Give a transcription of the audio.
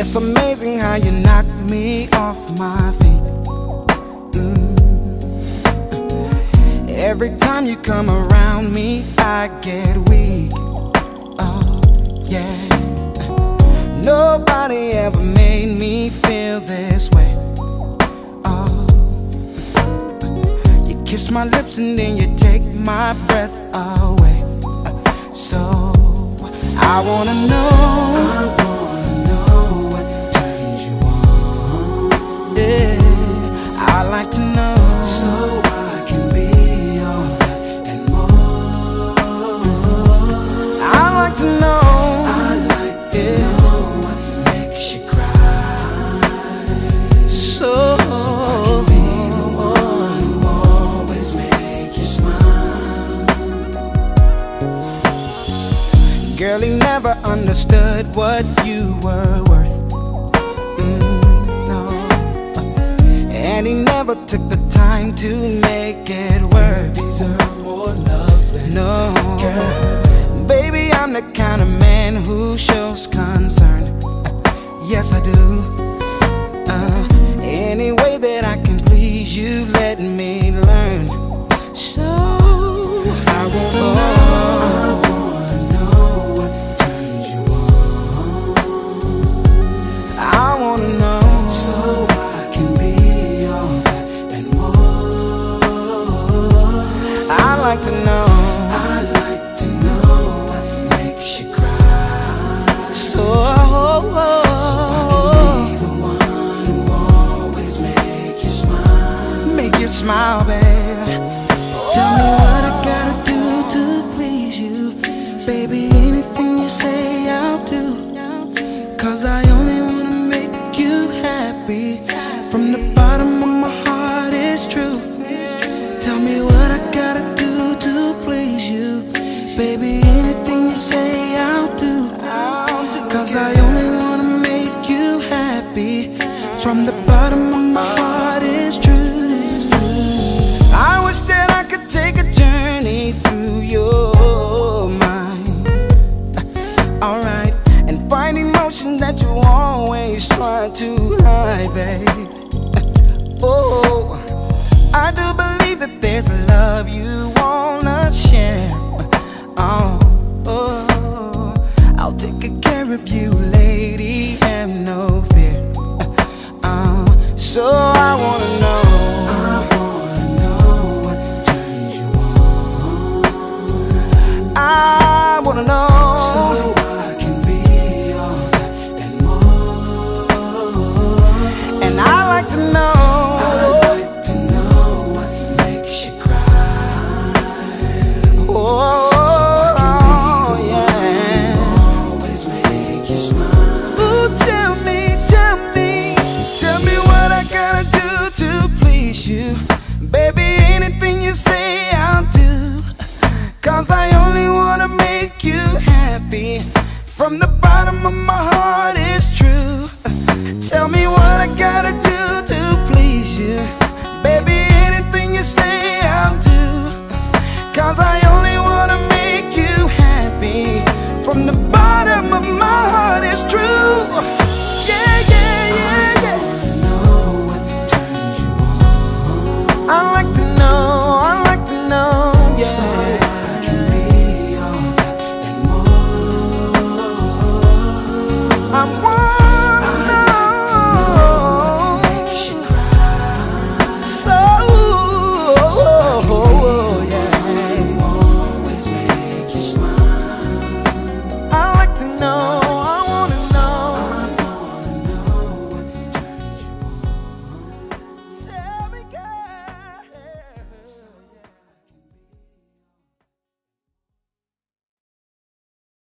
It's amazing how you knock me off my feet. Mm. Every time you come around me, I get weak. Oh, yeah. Nobody ever made me feel this way. Oh, you kiss my lips and then you take my breath away. So I wanna know. I to know. So I can be all that and more. I like to know. I like to Yeah. know what makes you cry. So, So I can be the one who always make you smile. girl, he never understood what you were worth. Never took the time to make it work. Deserve more love No, girl. baby, I'm the kind of man who shows concern. Uh, yes, I do. Uh, any way that I can please you, let me learn. So like to know. I like to know what makes you cry. So, So I can be the one who always make you smile. make you smile, baby. Tell me what I gotta do to please you. Baby, anything you say, I'll do. Cause I only wanna make you happy. From the bottom of my heart, it's true. I wish that I could take a journey through your mind. Uh, alright, and find emotions that you always try to hide, babe. Uh, oh, I do believe that there's love you wanna share. Oh, wanna know. So I can be all that and more. and I like to know. To know why make she cry oh, oh yeah always make you smile tell me tell me tell me what I like to know what makes you cry. So I can be make you happy. From the bottom of my heart, it's true. Tell me what I gotta do to please you. Baby, anything you say, I'll do. Cause I